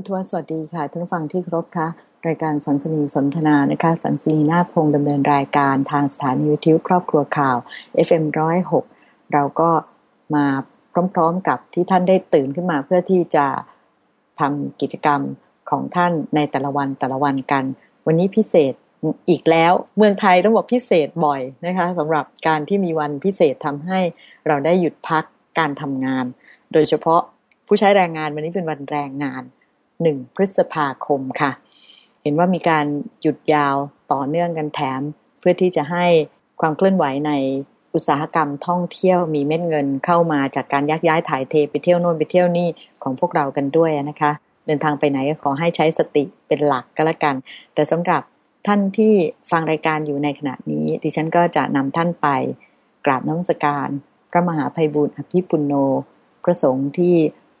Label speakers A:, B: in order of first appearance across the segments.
A: พุทธวสวัสดีค่ะท่านผู้ฟังที่ครพค่ะรายการสันสนีสนทนานะคะสันสนีนาพงดำเนินรายการทางสถานีวิทยุครอบครัวข่าว FM106 เราก็มาพร้อมๆกับที่ท่านได้ตื่นขึ้นมาเพื่อที่จะทำกิจกรรมของท่านในแต่ละวันแต่ละวันกัน วันนี้พิเศษอีกแล้วเมืองไทยต้องบอกพิเศษบ่อยนะคะสำหรับการที่มีวันพิเศษทำให้เราได้หยุดพักการทำงาน โดยเฉพาะผู้ใช้แรงงานวันนี้เป็นวันแรงงาน หนึ่งพฤษภาคมค่ะ เห็นว่ามีการหยุดยาวต่อเนื่องกันแถม เพื่อที่จะให้ความเคลื่อนไหวในอุตสาหกรรมท่องเที่ยวมีเม็ดเงินเข้ามาจากการยักย้ายถ่ายเทไปเที่ยวโน่นไปเที่ยวนี่ของพวกเรากันด้วยนะคะ เดินทางไปไหนก็ขอให้ใช้สติเป็นหลักก็แล้วกัน แต่สำหรับท่านที่ฟังรายการอยู่ในขณะนี้ ดิฉันก็จะนำท่านไปกราบน้ำสการ พระมหาภัยบุญอภิปุโน พระสงฆ์ที่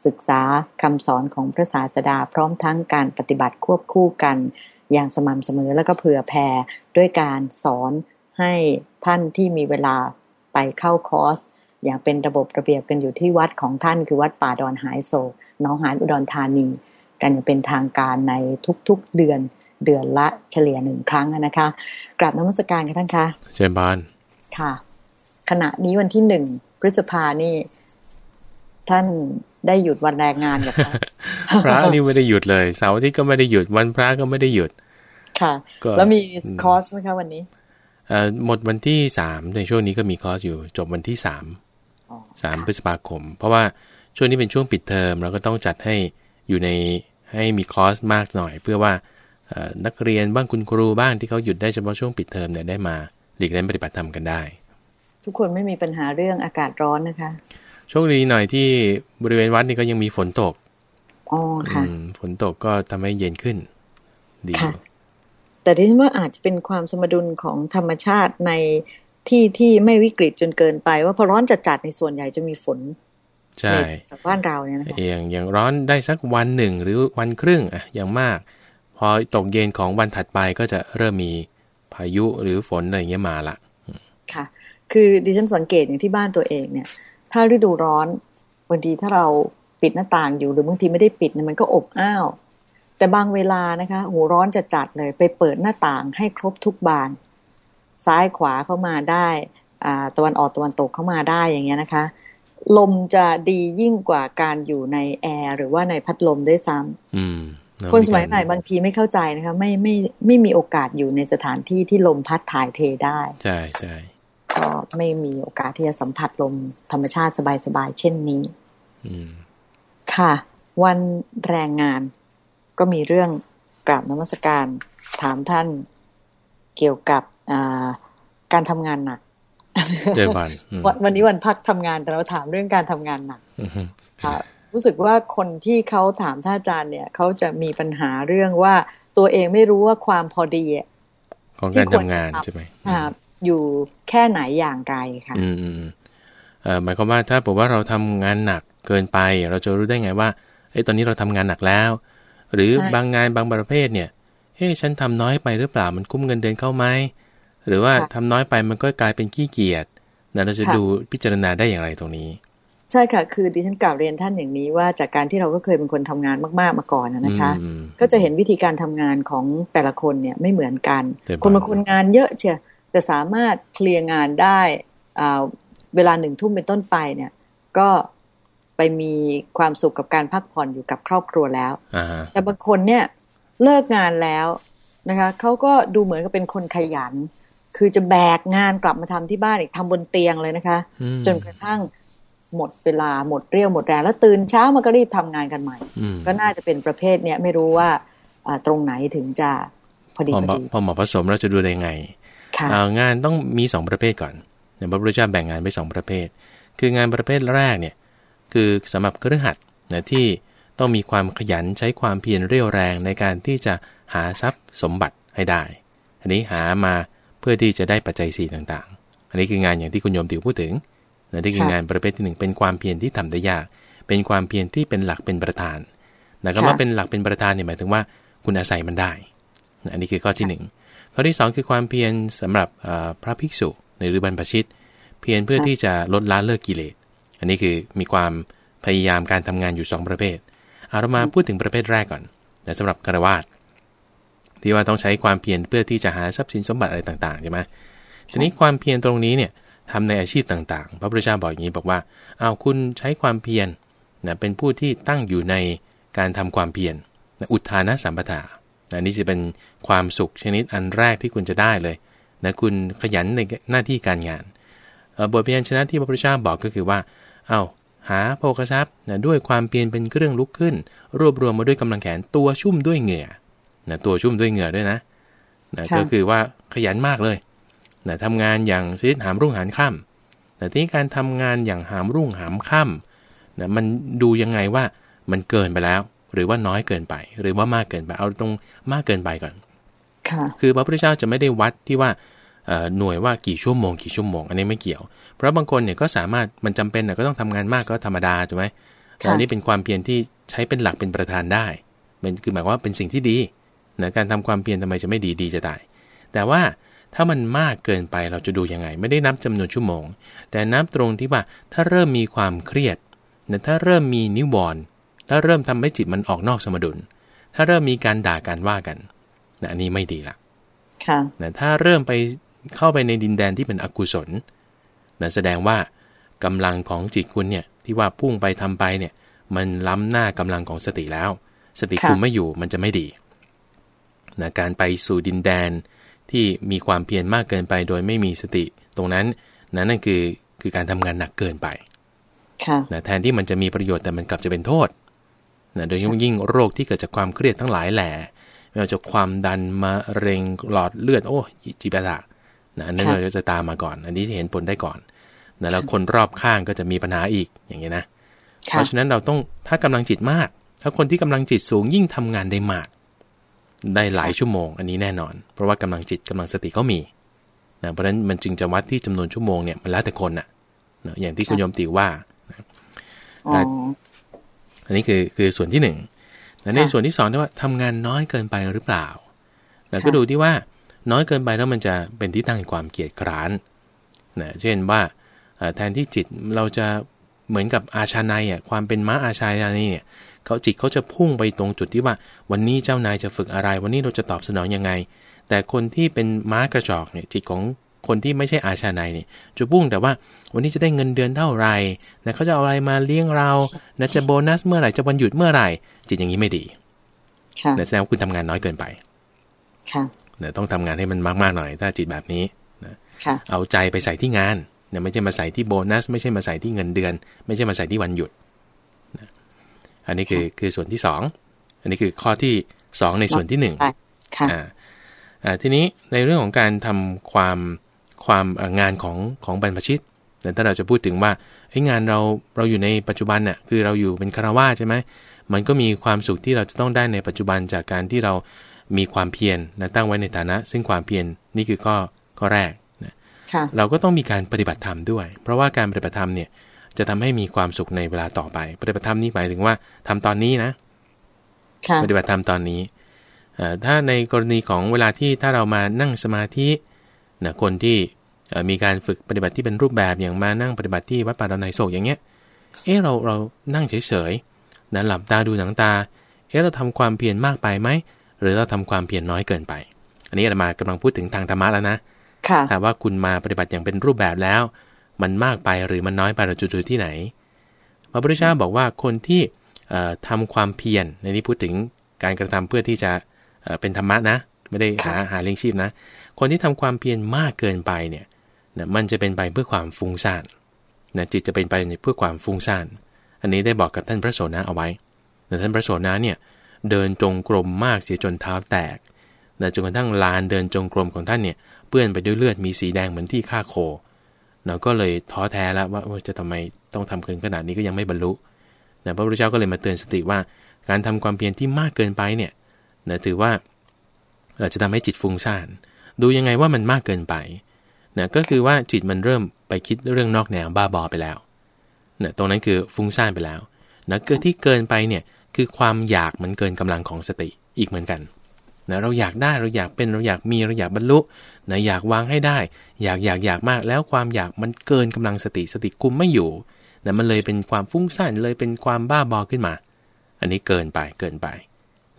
A: ศึกษาคำสอนของพระศาสดา พร้อมทั้งการปฏิบัติควบคู่กัน อย่างสม่ำเสมอแล้วก็เผื่อแผ่ด้วยการสอนให้ท่านที่มีเวลาไปเข้าคอร์สอย่างเป็นระบบระเบียบกันอยู่ที่วัดของท่านคือวัดป่าดอนหายโศกน้องหานอุดรธานี กันเป็นทางการในทุกๆเดือนเดือนละเฉลี่ยหนึ่งครั้งนะคะกราบนมัสการกันท่านคะ
B: เจริญพร
A: ค่ะ ขณะนี้วันที่หนึ่งพฤษภานี่ท่าน ได้หยุดวันแรงงานกับ
B: พระพระนี่ไม่ได้หยุดเลยเสาร์อาทิตย์ก็ไม่ได้หยุดวันพระก็ไม่ได้หยุด
A: ค่ะ แล้วมีคอร์สไหมคะวันนี้
B: หมดวันที่สามในช่วงนี้ก็มีคอร์สอยู่ จบวันที่สามสามพฤษภาคม เพราะว่าช่วงนี้เป็นช่วงปิดเทอมเราก็ต้องจัดให้อยู่ในให้มีคอร์สมากหน่อย เพื่อว่านักเรียนบ้างคุณครูบ้างที่เขาหยุดได้เฉพาะช่วงปิดเทอมเนี่ยได้มาหลีกเล่นปฏิบัติธรรมกันได้
A: ทุกคนไม่มีปัญหาเรื่องอากาศร้อนนะคะ
B: โชคดีหน่อยที่บริเวณวัดนี่ก็ยังมีฝนตก
A: อ๋อค่ะ
B: ฝนตกก็ทำให้เย็นขึ้น ดี
A: ค่ะแต่ที่ฉันว่าอาจจะเป็นความสมดุลของธรรมชาติในที่ที่ไม่วิกฤตจนเกินไป ว่าพอร้อนจัดๆในส่วนใหญ่จะมีฝน
B: ใช่
A: จากบ้านเราเนี่ยนะคะ
B: อย่างอย่างร้อนได้สักวันหนึ่งหรือวันครึ่งอะอย่างมาก พอตกเย็นของวันถัดไปก็จะเริ่มมีพายุหรือฝนอะไรเงี้ยมาละ
A: ค่ะ คือดิฉันสังเกตอย่างที่บ้านตัวเองเนี่ย ถ้าฤดูร้อนบางทีถ้าเราปิดหน้าต่างอยู่หรือบางทีไม่ได้ปิดเนี่ยมันก็อบอ้าว แต่บางเวลานะคะโหร้อนจะจัดเลยไปเปิดหน้าต่างให้ครบทุกบาน ซ้ายขวาเข้ามาได้อ่าตะวันออกตะวันตกเข้ามาได้อย่างเงี้ยนะคะ ลมจะดียิ่งกว่าการอยู่ในแอร์หรือว่าในพัดลมได้ซ้ำคนสมัยใหม่บางทีไม่เข้าใจนะคะ ไม่ไม่ไม่มีโอกาสอยู่ในสถานที่ที่ลมพัดถ่ายเทได้
B: ใช่ใช่
A: ก็ไม่มีโอกาสที่จะสัมผัสลมธรรมชาติสบายๆเช่นนี้ค่ะ วันแรงงานก็มีเรื่องกราบนมัสการถามท่านเกี่ยวกับการทำงานหนัก
B: เดือนวัน
A: วันนี้วันพักทำงานแต่เราถามเรื่องการทำงานหนักค่ะรู้สึกว่าคนที่เขาถามท่านอาจารย์เนี่ยเขาจะมีปัญหาเรื่องว่าตัวเองไม่รู้ว่าความพอดี
B: ของการทำงานใช่ไหม
A: อยู่แค่ไหนอย่างไรคะ
B: อืมหมายความว่าถ้าบอกว่าเราทำงานหนักเกินไป เราจะรู้ได้ไงว่าเอ้ตอนนี้เราทำงานหนักแล้ว หรือบางงานบางประเภทเนี่ยเฮ้ฉันทำน้อยไปหรือเปล่ามันคุ้มเงินเดือนเข้าไหมหรือว่าทำน้อยไปมันก็กลายเป็นขี้เกียจนะเราจะดูพิจารณาได้อย่างไรตรงนี้
A: ใช่ค่ะ คือดิฉันกล่าวเรียนท่านอย่างนี้ว่าจากการที่เราก็เคยเป็นคนทำงานมาก ๆมาก่อนนะคะ ก็จะเห็นวิธีการทำงานของแต่ละคนเนี่ยไม่เหมือนกัน คนบางคนงานเยอะเชีย แต่สามารถเคลียร์งานได้เวลาหนึ่งทุ่มเป็นต้นไปเนี่ย ก็ไปมีความสุขกับการพักผ่อนอยู่กับครอบครัวแล้วแต่บางคนเนี่ยเลิกงานแล้วนะคะเขาก็ดูเหมือนกับเป็นคนขยัน คือจะแบกงานกลับมาทำที่บ้านอีกทำบนเตียงเลยนะคะจนกระทั่งหมดเวลาหมดเรี่ยวหมดแรงแล้วตื่นเช้ามาก็รีบทำงานกันใหม่ก็น่าจะเป็นประเภทเนี้ยไม่รู้ว่าตรงไหนถึงจะพอดีพอดี
B: พอหมอผสมเราจะดูได้ไง งานต้องมี 2 ประเภทก่อนเนี่ยพระพุทธเจ้าแบ่งงานไป2ประเภท คืองานประเภทแรกเนี่ยคือสำหรับเครือขัดนะที่ต้องมีความขยันใช้ความเพียรเรี่ยวแรงในการที่จะหาทรัพย์สมบัติให้ได้ อันนี้หามาเพื่อที่จะได้ปัจจัยสี่ต่างๆ อันนี้คืองานอย่างที่คุณโยมติวพูดถึงนะที่คืองานประเภทที่ 1 เป็นความเพียรที่ทำได้ยาก เป็นความเพียรที่เป็นหลักเป็นประธานนะคำว่าเป็นหลักเป็นประธานเนี่ยหมายถึงว่า คุณอาศัยมันได้ อันนี้คือข้อที่1 ข้อที่ 2 คือความเพียรสำหรับพระภิกษุในหรือบรรพชิต เพียรเพื่อที่จะลดละเลิกกิเลส อันนี้คือมีความพยายามการทำงานอยู่ 2 ประเภทเอาเรามาพูดถึงประเภทแรกก่อนแต่สำหรับคารวาสที่ว่าต้องใช้ความเพียรเพื่อที่จะหาทรัพย์สินสมบัติอะไรต่างๆใช่ไหมทีนี้ความเพียรตรงนี้เนี่ยทำในอาชีพต่างๆ พระพุทธเจ้าบอกอย่างนี้บอกว่า เอาคุณใช้ความเพียรนะเป็นผู้ที่ตั้งอยู่ในการทำความเพียรนะอุทานะสัมปทา นะนี่จะเป็นความสุขชนิดอันแรกที่คุณจะได้เลยนะคุณขยันในหน้าที่การงานบทเพียรชนะที่พระพุทธเจ้าบอกก็คือว่า เอาหาโภคทรัพย์นะด้วยความเพียรเป็นเครื่องลุกขึ้น รวบรวมมาด้วยกำลังแขนตัวชุ่มด้วยเหงื่อนะตัวชุ่มด้วยเหงื่อด้วยนะนะก็คือว่าขยันมากเลยนะทำงานอย่างชนิดหามรุ่งหามค่ำแต่ที่การทำงานอย่างหามรุ่งหามค่ำนะมันดูยังไงว่ามันเกินไปแล้ว หรือว่าน้อยเกินไป หรือว่ามากเกินไป เอาตรงมากเกินไปก่อนคือพระพุทธเจ้าจะไม่ได้วัดที่ว่าหน่วยว่ากี่ชั่วโมงกี่ชั่วโมง อันนี้ไม่เกี่ยว เพราะบางคนเนี่ยก็สามารถมันจำเป็นก็ต้องทำงานมากก็ธรรมดาถูกไหมแต่อันนี้เป็นความเพียรที่ใช้เป็นหลักเป็นประธานได้เป็นคือหมายว่าเป็นสิ่งที่ดีนะการทำความเพียรทำไมจะไม่ดีดีจะตายแต่ว่าถ้ามันมากเกินไปเราจะดูยังไง ไม่ได้นับจำนวนชั่วโมง แต่นับตรงที่ว่าถ้าเริ่มมีความเครียดนะถ้าเริ่มมีนิวรณ์ ถ้าเริ่มทำให้จิตมันออกนอกสมดุล ถ้าเริ่มมีการด่าการว่ากันนะอันนี้ไม่ดีละ
A: ค่ะ
B: นะถ้าเริ่มไปเข้าไปในดินแดนที่เป็นอกุศลนะแสดงว่ากำลังของจิตคุณเนี่ยที่ว่าพุ่งไปทำไปเนี่ย มันล้ำหน้ากำลังของสติแล้ว สติคุมไม่อยู่มันจะไม่ดีนะการไปสู่ดินแดนที่มีความเพียรมากเกินไปโดยไม่มีสติ ตรงนั้นนั่นนั่นคือคือการทำงานหนักเกินไปนะแทนที่มันจะมีประโยชน์แต่มันกลับจะเป็นโทษ นะโดยยิ่งโรคที่เกิดจากความเครียดทั้งหลายแหล่ไม่ว่าจะความดันมาเร็งหลอดเลือดโอ้จิปาถะนะอันนั้นเราจะตามมาก่อน อันนี้จะเห็นผลได้ก่อนนะแล้วคนรอบข้างก็จะมีปัญหาอีกอย่างนี้นะ เพราะฉะนั้นเราต้องถ้ากำลังจิตมาก ถ้าคนที่กำลังจิตสูงยิ่งทำงานได้มาก ได้หลายชั่วโมง อันนี้แน่นอน เพราะว่ากำลังจิตกำลังสติเขามีนะเพราะฉะนั้นมันจึงจะวัดที่จำนวนชั่วโมงเนี่ยมันแล้วแต่คนน่ะนะอย่างที่คุณโยมติว่า อันนี้คือคือส่วนที่หนึ่งในส่วนที่สองที่ว่าทำงานน้อยเกินไปหรือเปล่าแล้วก็ดูที่ว่าน้อยเกินไปแล้วมันจะเป็นที่ตั้งความเกียดคร้านนะเช่นว่าแทนที่จิตเราจะเหมือนกับอาชาในอะความเป็นม้าอาชาในเนี่ยเขาจิตเขาจะพุ่งไปตรงจุดที่ว่า วันนี้เจ้านายจะฝึกอะไร วันนี้เราจะตอบสนองยังไง แต่คนที่เป็นม้ากระจอกเนี่ยจิตของ คนที่ไม่ใช่อาชาในเนี่ยจะพุ่งแต่ว่าวันนี้จะได้เงินเดือนเท่าไหร่นะเขาจะเอาอะไรมาเลี้ยงเรานะจะโบนัสเมื่อไหร่จะวันหยุดเมื่อไหร่ จิตอย่างนี้ไม่ดี
A: นะ
B: แสดงว่าคุณทำงานน้อยเกินไป
A: ค่ะ
B: นะต้องทำงานให้มันมากๆหน่อย ถ้าจิตแบบนี้นะเอาใจไปใส่ที่งานเนี่ยไม่ใช่มาใส่ที่โบนัส ไม่ใช่มาใส่ที่เงินเดือน ไม่ใช่มาใส่ที่วันหยุดนะอันนี้คือคือส่วนที่สองอันนี้คือข้อที่สองในส่วนที่หนึ่งอ่าทีนี้ในเรื่องของการทำความ ความงานของของบรรพชิตแต่ถ้าเราจะพูดถึงว่าไอ้งานเราเราอยู่ในปัจจุบันน่ะคือเราอยู่เป็นคารวาใช่ไหมมันก็มีความสุขที่เราจะต้องได้ในปัจจุบันจากการที่เรามีความเพียรนะตั้งไว้ในฐานะ ซึ่งความเพียรนี่คือข้อข้อแรกนะเราก็ต้องมีการปฏิบัติธรรมด้วย เพราะว่าการปฏิบัติธรรมเนี่ยจะทำให้มีความสุขในเวลาต่อไป ปฏิบัติธรรมนี่หมายถึงว่าทำตอนนี้นะปฏิบัติธรรมตอนนี้ถ้าในกรณีของเวลาที่ถ้าเรามานั่งสมาธิ นะคนที่มีการฝึกปฏิบัติที่เป็นรูปแบบอย่างมานั่งปฏิบัติที่วัดป่าดอนไนโศกอย่างเงี้ย เออเราเรานั่งเฉยๆนะหลับตาดูหนังตา เออเราทำความเพียรมากไปไหม หรือเราทำความเพียรน้อยเกินไป อันนี้อาตมากำลังพูดถึงทางธรรมะแล้วนะถ้าว่าคุณมาปฏิบัติอย่างเป็นรูปแบบแล้ว มันมากไปหรือมันน้อยไปเราจะดูที่ไหน พระพุทธเจ้าบอกว่าคนที่ทำความเพียรในนี้พูดถึงการกระทำเพื่อที่จะเป็นธรรมะนะ ไม่ได้หาหาเลี้ยงชีพนะ คนที่ทำความเพียรมากเกินไปเนี่ยนะมันจะเป็นไปเพื่อความฟุ้งซ่านนะจิตจะเป็นไปเพื่อความฟุ้งซ่าน อันนี้ได้บอกกับท่านพระโสนะเอาไว้แต่ท่านพระโสนะเนี่ยเดินจงกรมมากเสียจนเท้าแตกนะจนกระทั่งลานเดินจงกรมของท่านเนี่ยเปื้อนไปด้วยเลือดมีสีแดงเหมือนที่ฆ่าโคเราก็เลยท้อแท้แล้วว่าจะทำไมต้องทำเกินขนาดนี้ก็ยังไม่บรรลุนะพระพุทธเจ้าก็เลยมาเตือนสติว่าการทำความเพียรที่มากเกินไปเนี่ยนะถือว่าจะทำให้จิตฟุ้งซ่าน ดูยังไงว่ามันมากเกินไปนะก็คือว่าจิตมันเริ่มไปคิดเรื่องนอกแนวบ้าบอไปแล้วนะตรงนั้นคือฟุ้งซ่านไปแล้วนะเกิดที่เกินไปเนี่ยคือความอยากมันเกินกำลังของสติอีกเหมือนกันนะเราอยากได้เราอยากเป็นเราอยากมีเราอยากบรรลุนะอยากวางให้ได้ อยากอยากอยากมากแล้วความอยากมันเกินกำลังสติสติคุมไม่อยู่นะมันเลยเป็นความฟุ้งซ่านเลยเป็นความบ้าบอขึ้นมา อันนี้เกินไปเกินไป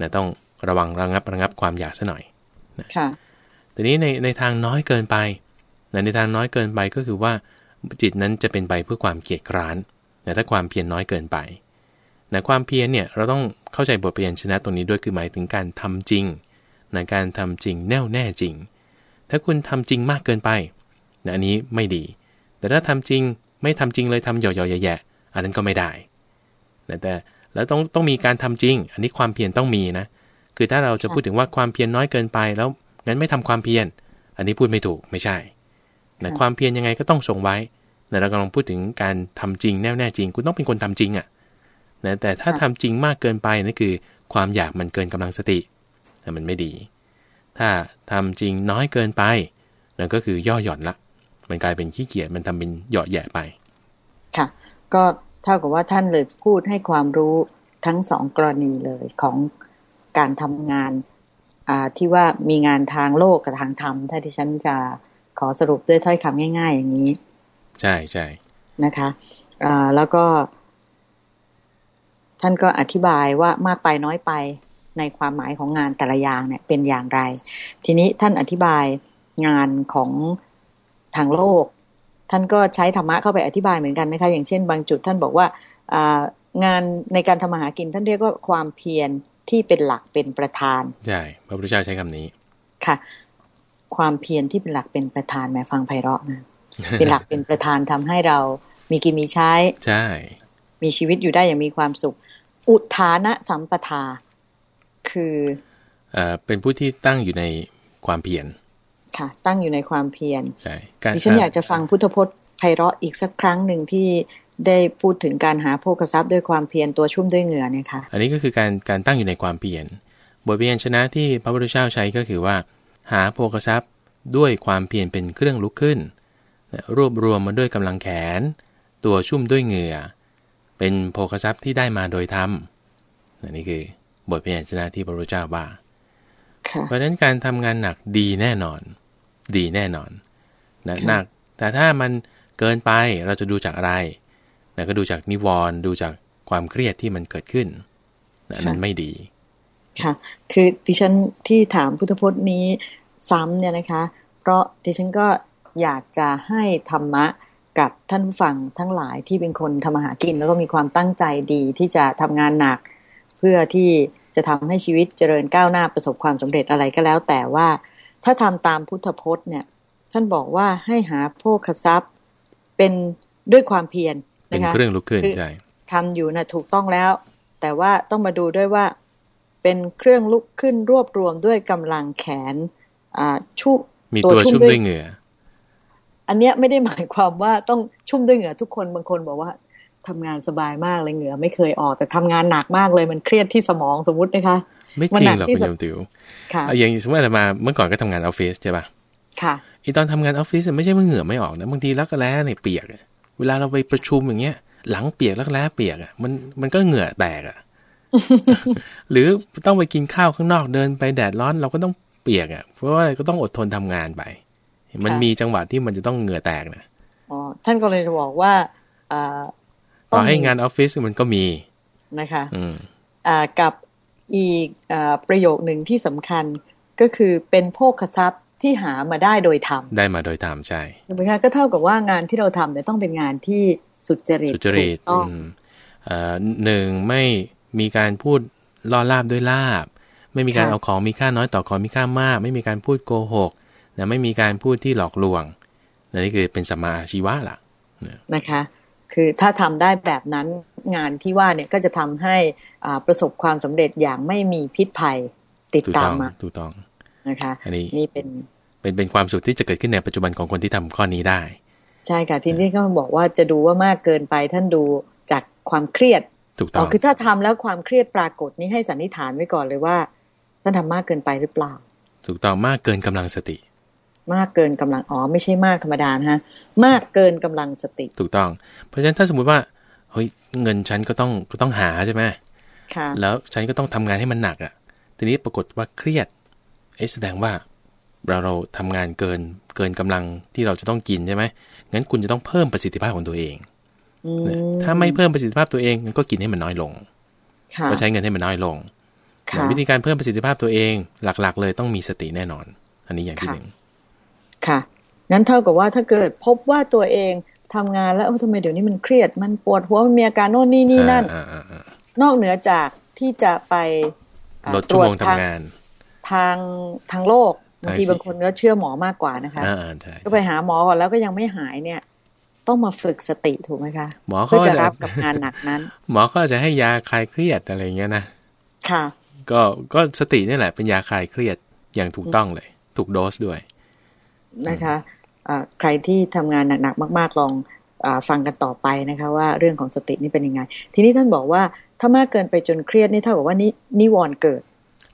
B: นะต้องระวังระงับระงับความอยากซะหน่อยนะ
A: ค่ะ
B: ทีนี้ในในทางน้อยเกินไปนในทางน้อยเกินไปก็คือว่า จิตนั้นจะเป็นไปเพื่อความเกียดคร้านนะถ้าความเพียรน้อยเกินไปนะความเพียรเนี่ยเราต้องเข้าใจบทเรียนชนะตรงนี้ด้วยคือหมายถึงการทำจริงนะการทำจริงแน่วแน่จริง ถ้าคุณทำจริงมากเกินไปนะอันนี้ไม่ดี แต่ถ้าทำจริงไม่ทำจริงเลยทำหย่อๆแย่ๆอันนั้นก็ไม่ได้นะแต่แล้วต้องต้องมีการทำจริง อันนี้ความเพียรต้องมีนะคือถ้าเราจะพูดถึงว่าความเพียรน้อยเกินไปแล้ว งั้นไม่ทำความเพียร อันนี้พูดไม่ถูกไม่ใช่นะความเพียรยังไงก็ต้องทรงไว้นะเรากำลังพูดถึงการทำจริงแน่วแน่จริง คุณต้องเป็นคนทำจริงอะ่ะนะแต่ถ้าทำจริงมากเกินไปนั่นคือ ความอยากมันเกินกำลังสติแต่มันไม่ดี ถ้าทำจริงน้อยเกินไปนั่นก็คือย่อหย่อนละ มันกลายเป็นขี้เกียจมันทำเป็นเหยาะแย่ไป
A: ค่ะ ก็เท่ากับว่าท่านเลยพูดให้ความรู้ทั้งสองกรณีเลยของการทำงาน ที่ว่ามีงานทางโลกกับทางธรรม ถ้าที่ฉันจะขอสรุปด้วยถ้อยคำง่าย ๆ อย่างนี้
B: ใช่ใช่
A: นะคะะแล้วก็ ท่านก็อธิบายว่ามากไปน้อยไปในความหมายของงานแต่ละอย่างเนี่ย เป็นอย่างไร ทีนี้ท่านอธิบายงานของทางโลก ท่านก็ใช้ธรรมะเข้าไปอธิบายเหมือนกันนะคะ อย่างเช่น บางจุดท่านบอกว่างานในการทำมาหากินท่านเรียกว่าความเพียร ที่เป็นหลักเป็นประธาน
B: ใช่พระพุทธเจ้าใช้คำนี้
A: ค่ะ ความเพียรที่เป็นหลักเป็นประธานแม่ฟังไพเราะนะเป็นหลักเป็นประธานทำให้เรามีกินมีใช้
B: ใช่
A: มีชีวิตอยู่ได้อย่างมีความสุข อุทานะสัมปทา คือ
B: เอ่อเป็นผู้ที่ตั้งอยู่ในความเพียร
A: ค่ะ ตั้งอยู่ในความเพียร
B: ใช่
A: ดิฉันอยากจะฟังพุทธพจน์ไพเราะอีกสักครั้งหนึ่งที่ ได้พูดถึงการหาโภคทรัพย์ด้วยความเพียรตัวชุ่มด้วยเหงื่อเนี่ยค่ะ
B: อันนี้ก็คือการการตั้งอยู่ในความเพียร บทเรียนชนะที่พระพุทธเจ้าใช้ก็คือว่า หาโภคทรัพย์ด้วยความเพียรเป็นเครื่องลุกขึ้น รวบรวมมาด้วยกำลังแขน ตัวชุ่มด้วยเหงื่อ เป็นโภคทรัพย์ที่ได้มาโดยธรรมนี่คือบทพยัญชนะที่พระพุทธเจ้าว่าเพราะฉะนั้นการทำงานหนักดีแน่นอน ดีแน่นอนนะหนัก แต่ถ้ามันเกินไปเราจะดูจากอะไร นะก็ดูจากนิวรณ์ดูจากความเครียดที่มันเกิดขึ้นนะนั้นไม่ดี
A: ค่ะ คือดิฉันที่ถามพุทธพจน์นี้ซ้ำเนี่ยนะคะ เพราะดิฉันก็อยากจะให้ธรรมะกับท่านผู้ฟังทั้งหลายที่เป็นคนทำมาหากิน แล้วก็มีความตั้งใจดีที่จะทำงานหนัก เพื่อที่จะทำให้ชีวิตเจริญก้าวหน้าประสบความสำเร็จอะไรก็แล้ว แต่ว่าถ้าทำตามพุทธพจน์เนี่ย ท่านบอกว่าให้หาโภคทรัพย์เป็นด้วยความเพียร
B: นะคะ เป็นเครื่องลุกขึ้นใช่
A: ทำอยู่นะถูกต้องแล้ว แต่ว่าต้องมาดูด้วยว่า เป็นเครื่องลุกขึ้นรวบรวมด้วยกำลังแขนอ่าชุ
B: มีตัวชุ่มด้วยเหงื่อ
A: อันเนี้ยไม่ได้หมายความว่าต้องชุ่มด้วยเหงื่อทุกคนบางคนบอกว่าทำงานสบายมากเลยเหงื่อไม่เคยออก แต่ทำงานหนักมากเลยมันเครียดที่สมองสมมุตินะคะ
B: ไม่จริงหรอกคุณยมติวค่ะอย่างสมมติมาเมื่อก่อนก็ทำงานออฟฟิศใช่ป่ะ
A: ค่ะ
B: อีตอนทำงานออฟฟิศไม่ใช่ว่าเหงื่อไม่ออกนะบางทีรักแร้เนี่ยเปียก เวลาเราไปประชุมอย่างเงี้ย หลังเปียกรักแร้เปียกอะมันมันก็เหงื่อแตกอะหรือต้องไปกินข้าวข้างนอกเดินไปแดดร้อนเราก็ต้องเปียกอะ เพราะว่าก็ต้องอดทนทำงานไป มันมีจังหวะที่มันจะต้องเหงื่อแตกนะ
A: อ๋อท่านก็เลยจะบอกว่า
B: ต่อให้งานออฟฟิศมันก็มี
A: นะคะอืมอ่ากับอีกอ่าประโยคหนึ่งที่สำคัญก็คือเป็นโภคทรัพย์ ที่หามาได้โดยธรรม
B: ได้มาโดยธรรมใช่
A: ใช่ไหมคะก็เท่ากับว่างานที่เราทำเนี่ยต้องเป็นงานที่สุจริต
B: สุจริตต้องหนึ่งไม่มีการพูดล่อลาบด้วยลาบ ไม่มีการเอาของมีค่าน้อยต่อของมีค่ามาก ไม่มีการพูดโกหกนะไม่มีการพูดที่หลอกลวงนี่คือเป็นสมาชีวะล่ะ
A: นะคะ คือถ้าทำได้แบบนั้นงานที่ว่าเนี่ยก็จะทำให้ประสบความสำเร็จอย่างไม่มีพิษภัยติดตามมา
B: ถูกต้อง
A: นะคะ
B: อันนี้
A: นี่เป็น
B: เป็นเป็นความสุขที่จะเกิดขึ้นในปัจจุบันของคนที่ทำข้อนี้ได้
A: ใช่ค่ะทีนี้ก็บอกว่าจะดูว่ามากเกินไปท่านดูจากความเครียด
B: ถูกต้อง
A: คือถ้าทำแล้วความเครียดปรากฏนี้ให้สันนิษฐานไว้ก่อนเลยว่าท่านทำมากเกินไปหรือเปล่า
B: ถูกต้องมากเกินกำลังสติ
A: มากเกินกำลังอ๋อไม่ใช่มากธรรมดานะฮะมากเกินกำลังสติ
B: ถูกต้อง เพราะฉะนั้นถ้าสมมุติว่าเฮ้ยเงินฉันก็ต้องก็ต้องหาใช่ไหม
A: ค่ะ
B: แล้วฉันก็ต้องทำงานให้มันหนักอะ ทีนี้ปรากฏว่าเครียดไอ้ แสดงว่าเราเราทำงานเกินเกินกำลังที่เราจะต้องกินใช่ไหมงั้นคุณจะต้องเพิ่มประสิทธิภาพของตัวเองถ้าไม่เพิ่มประสิทธิภาพตัวเองงั้นก็กินให้มันน้อยลงก็ใช้เงินให้มันน้อยลงวิธีการเพิ่มประสิทธิภาพตัวเองหลักๆ เลยต้องมีสติแน่นอน อันนี้อย่างที่หนึ่ง
A: ค่ะงั้นเท่ากับว่าถ้าเกิดพบว่าตัวเองทำงานแล้วทำไมเดี๋ยวนี้มันเครียดมันปวดหัวมันมีอาการโน่นนี่นี่นั่น นอกเหนือจากที่จะไป
B: ตรวจทาง
A: ทางทางโลกบางทีบางคนก็เชื่อหมอมากกว่านะคะก็ไปหาหมอก่อนแล้วก็ยังไม่หายเนี่ย ต้องมาฝึกสติถูกไหมคะหมอเพื่อจะรับกับงานหนักนั้น
B: หมอก็จะให้ยาคลายเครียดอะไรเงี้ยนะ
A: ค่ะ
B: ก็ก็สตินี่แหละเป็นยาคลายเครียดอย่างถูกต้องเลย ถูกโดสด้วย
A: นะคะะใครที่ทำงานหนักๆมากๆลองอฟังกันต่อไปนะคะ ว่าเรื่องของสตินี่เป็นยังไง ทีนี้ท่านบอกว่าถ้ามากเกินไปจนเครียดนี่เท่ากับว่านี่นิวรณ์เกิด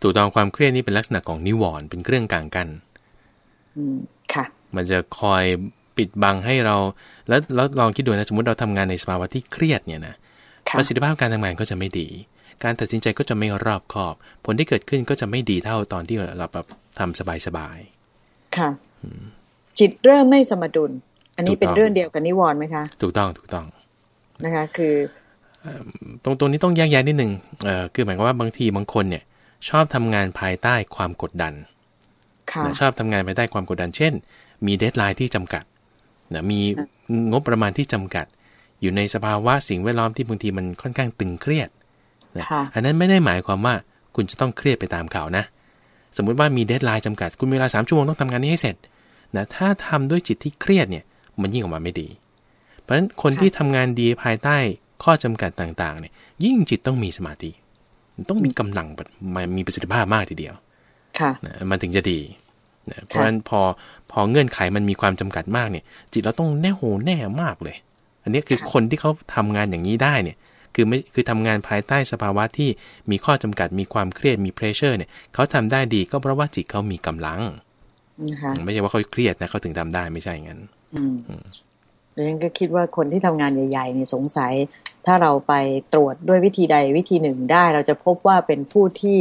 B: ถูกต้องความเครียดนี่เป็นลักษณะของนิวรณ์เป็นเครื่องกลางกัน
A: อืมค่ะ
B: มันจะคอยปิดบังให้เรา แล้วแล้วลองคิดดูนะสมมติเราทำงานในสภาวะที่เครียดเนี่ยนะประสิทธิภาพการทำงานก็จะไม่ดี การตัดสินใจก็จะไม่รอบคอบ ผลที่เกิดขึ้นก็จะไม่ดีเท่าตอนที่เราแบบทำสบาย
A: ๆค่ะจิตเริ่มไม่สมดุล อันนี้เป็นเรื่องเดียวกับนิวรณ์ไหมคะ
B: ถูกต้องถูกต้อง
A: นะคะ คือ
B: ตรงตรงนี้ต้องแยกแยะนิดหนึ่งเอ่อคือหมายความว่าบางทีบางคนเนี่ย ชอบทำงานภายใต้ความกดดันชอบทำงานภายใต้ความกดดัน เช่น มี deadline ที่จำกัดนะมีงบประมาณที่จำกัด อยู่ในสภาวะสิ่งแวดล้อมที่บางทีมันค่อนข้างตึงเครียดนะอันนั้นไม่ได้หมายความว่าคุณจะต้องเครียดไปตามเขานะ สมมุติว่ามีเดทไลน์จำกัด คุณมีเวลาสามชั่วโมงต้องทำงานนี้ให้เสร็จนะถ้าทำด้วยจิตที่เครียดเนี่ย มันยิ่งออกมาไม่ดี เพราะฉะนั้นคนที่ทำงานดีภายใต้ข้อจำกัดต่างๆเนี่ยยิ่งจิตต้องมีสมาธิ ต้องมีกำลังมีประสิทธิภาพมากทีเดียว
A: ค่ะ
B: มันถึงจะดีนะเพราะฉะนั้นพอพอเงื่อนไขมันมีความจำกัดมากเนี่ย จิตเราต้องแน่โหแน่มากเลย อันนี้คือคนที่เขาทำงานอย่างนี้ได้เนี่ย คือไม่คือทำงานภายใต้สภาวะที่มีข้อจำกัดมีความเครียดมีเพรสเชอร์เนี่ยเขาทำได้ดีก็เพราะว่าจิตเขามีกำลังไม่ใช่ว่าเขาเครียดนะเขาถึงทำได้ไม่ใช่งั้น
A: อืมดังนั้นก็คิดว่าคนที่ทำงานใหญ่ๆเนี่ยสงสัย ถ้าเราไปตรวจด้วยวิธีใดวิธีหนึ่งได้ เราจะพบว่าเป็นผู้ที่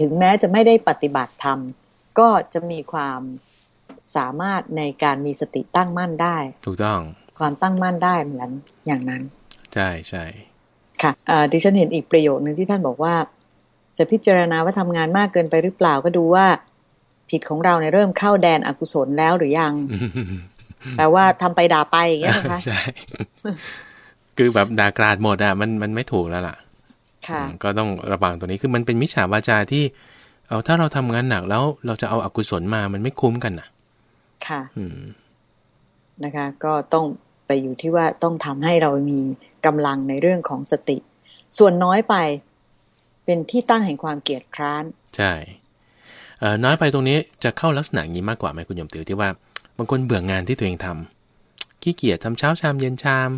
A: ถึงแม้จะไม่ได้ปฏิบัติธรรม ก็จะมีความสามารถในการมีสติตั้งมั่นได้
B: ถูกต้อง
A: ความตั้งมั่นได้เหมือนอย่างนั้น
B: ใช่ใช่
A: ค่ะดิฉันเห็นอีกประโยคนึงที่ท่านบอกว่า จะพิจารณาว่าทำงานมากเกินไปหรือเปล่าก็ดูว่าจิตของเราเนี่ยเริ่มเข้าแดนอกุศลแล้วหรือยังแปลว่าทำไปด่าไปอย่างเงี้ยนะคะ
B: ใช่ คือแบบด่ากราดหมดอะมันมันไม่ถูกแล้วล่ะ
A: ค่ะ
B: ก็ต้องระวังตัวนี้คือมันเป็นมิจฉาวาจาที่ เอาถ้าเราทำงานหนักแล้วเราจะเอาอกุศลมามันไม่คุ้มกันนะ
A: ค่ะ
B: อืม
A: นะคะ ก็ต้องไปอยู่ที่ว่าต้องทำให้เรามีกำลังในเรื่องของสติ ส่วนน้อยไป เป็นที่ตั้งแห่งความเกียดคร้าน
B: ใช่เอ่อน้อยไปตรงนี้จะเข้าลักษณะนี้มากกว่าไหมคุณยมติวที่ว่าบางคนเบื่องานที่ตัวเองทำขี้เกียจทำเช้าชามเย็นชาม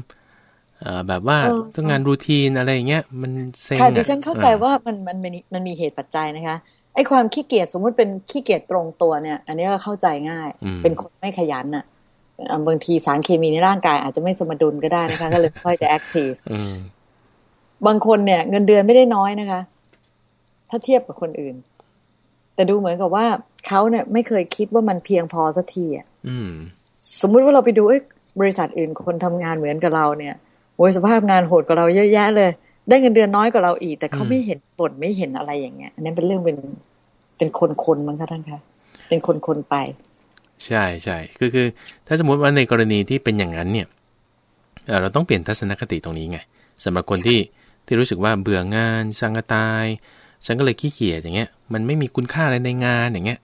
B: แบบว่าต้องงานรูทีนอะไรอย่างเงี้ยมันเซ็ง
A: ค่ะดิฉันเข้าใจว่ามันมันมันมีเหตุปัจจัยนะคะไอ้ความขี้เกียจสมมุติเป็นขี้เกียจตรงตัวเนี่ย อันนี้ก็เข้าใจง่าย เป็นคนไม่ขยันอะบางทีสารเคมีในร่างกายอาจจะไม่สมดุลก็ได้นะคะ ก็เลยค่อยจะแอคทีฟบางคนเนี่ย เงินเดือนไม่ได้น้อยนะคะ ถ้าเทียบกับคนอื่น แต่ดูเหมือนกับว่าเขาเนี่ย ไม่เคยคิดว่ามันเพียงพอสักทีอะสมมุติว่าเราไปดูเอ้บริษัทอื่นคนทำงานเหมือนกับเราเนี่ย โอ้ยสภาพงานโหดกว่าเราเยอะแยะเลย ได้เงินเดือนน้อยกว่าเราอีก แต่เขาไม่เห็นบ่นไม่เห็นอะไรอย่างเงี้ย อันนี้เป็นเรื่องเป็นเป็นคนคนมั้งคะท่านคะเป็นคนคนไป
B: ใช่ใช่คือคือ ถ้าสมมติว่าในกรณีที่เป็นอย่างนั้นเนี่ยเราต้องเปลี่ยนทัศนคติตรงนี้ไงสำหรับคนที่ที่รู้สึกว่าเบื่องานสังกตาย ฉันก็เลยขี้เกียจอย่างเงี้ย มันไม่มีคุณค่าอะไรในงานอย่างเงี้ย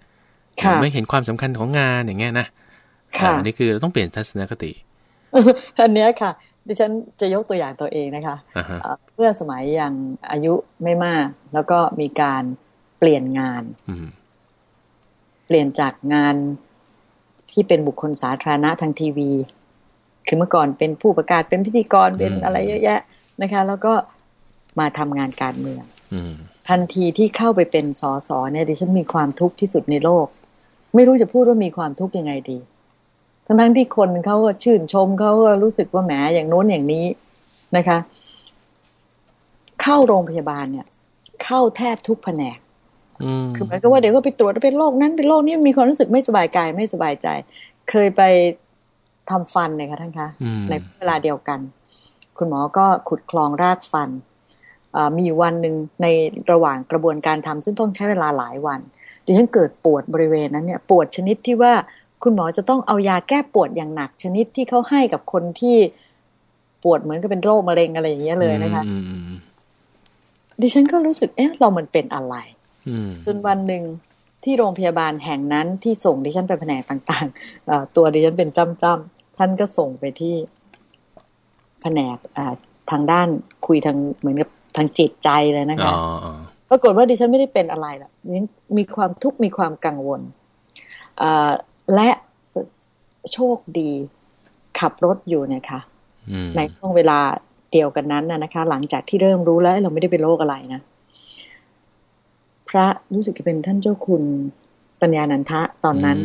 B: ไม่เห็นความสำคัญของงานอย่างเงี้ยนะอันนี้คือเราต้องเปลี่ยนทัศนคติ
A: อันนี้ค่ะ ดิฉันจะยกตัวอย่างตัวเองนะคะเมื่อสมัยยังอายุไม่มาก แล้วก็มีการเปลี่ยนงานเปลี่ยนจากงานที่เป็นบุคคลสาธารณะทางทีวี คือเมื่อก่อนเป็นผู้ประกาศเป็นพิธีกรเป็นอะไรเยอะแยะนะคะ แล้วก็มาทำงานการเมืองทันทีที่เข้าไปเป็นสสเนี่ยดิฉันมีความทุกข์ที่สุดในโลก ไม่รู้จะพูดว่ามีความทุกข์ยังไงดี ทั้งทั้งที่คนเขาก็ชื่นชมเขาก็รู้สึกว่าแหมอย่างโน้นอย่างนี้นะคะ เข้าโรงพยาบาลเนี่ย เข้าแทบทุกแผนกคือหมายก็ว่าเดี๋ยวก็ไปตรวจเป็นโรคนั้นเป็นโรคนี้มีความรู้สึกไม่สบายกายไม่สบายใจ เคยไปทำฟันเนี่ยค่ะท่านคะ ในเวลาเดียวกัน คุณหมอก็ขุดคลองรากฟันมีอยู่วันหนึ่งในระหว่างกระบวนการทำซึ่งต้องใช้เวลาหลายวันดิฉันเกิดปวดบริเวณนั้นเนี่ย ปวดชนิดที่ว่า คุณหมอจะต้องเอายาแก้ปวดอย่างหนัก ชนิดที่เขาให้กับคนที่ปวดเหมือนกับเป็นโรคมะเร็งอะไรอย่างเงี้ยเลยนะคะดิฉันก็รู้สึกเอ๊ะเรามันเป็นอะไรจนวันหนึ่งที่โรงพยาบาลแห่งนั้นที่ส่งดิฉันไปแผนกต่างๆตัวดิฉันเป็นจ้ำๆท่านก็ส่งไปที่แผนกทางด้านคุยทางเหมือนกับทางจิตใจเลยนะคะปรากฏว่าดิฉันไม่ได้เป็นอะไรหรอกมีความทุกข์มีความกังวล และโชคดีขับรถอยู่เนี่ยค่ะในช่วงเวลาเดียวกันนั้นนะคะ หลังจากที่เริ่มรู้แล้วเราไม่ได้เป็นโรคอะไรนะ พระรู้สึกจะเป็นท่านเจ้าคุณปัญญานันทะตอนนั้น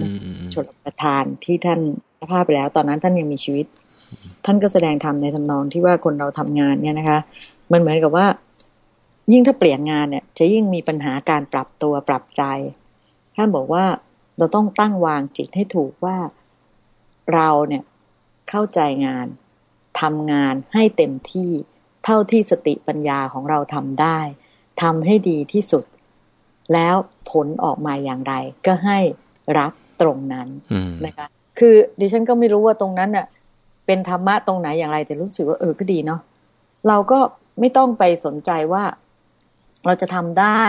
A: ชนประทานที่ท่านพาไปแล้ว ตอนนั้นท่านยังมีชีวิต ท่านก็แสดงธรรมในทำนองที่ว่าคนเราทำงานเนี่ยนะคะ มันเหมือนกับว่า ยิ่งถ้าเปลี่ยนงานเนี่ย จะยิ่งมีปัญหาการปรับตัวปรับใจท่านบอกว่า เราต้องตั้งวางจิตให้ถูกว่าเราเนี่ยเข้าใจงานทำงานให้เต็มที่เท่าที่สติปัญญาของเราทำได้ทำให้ดีที่สุด แล้วผลออกมาอย่างไร ก็ให้รับตรงนั้นนะคะคือดิฉันก็ไม่รู้ว่าตรงนั้นเน่ะ เป็นธรรมะตรงไหนอย่างไร แต่รู้สึกว่าเออก็ดีเนาะเราก็ไม่ต้องไปสนใจว่า เราจะทำได้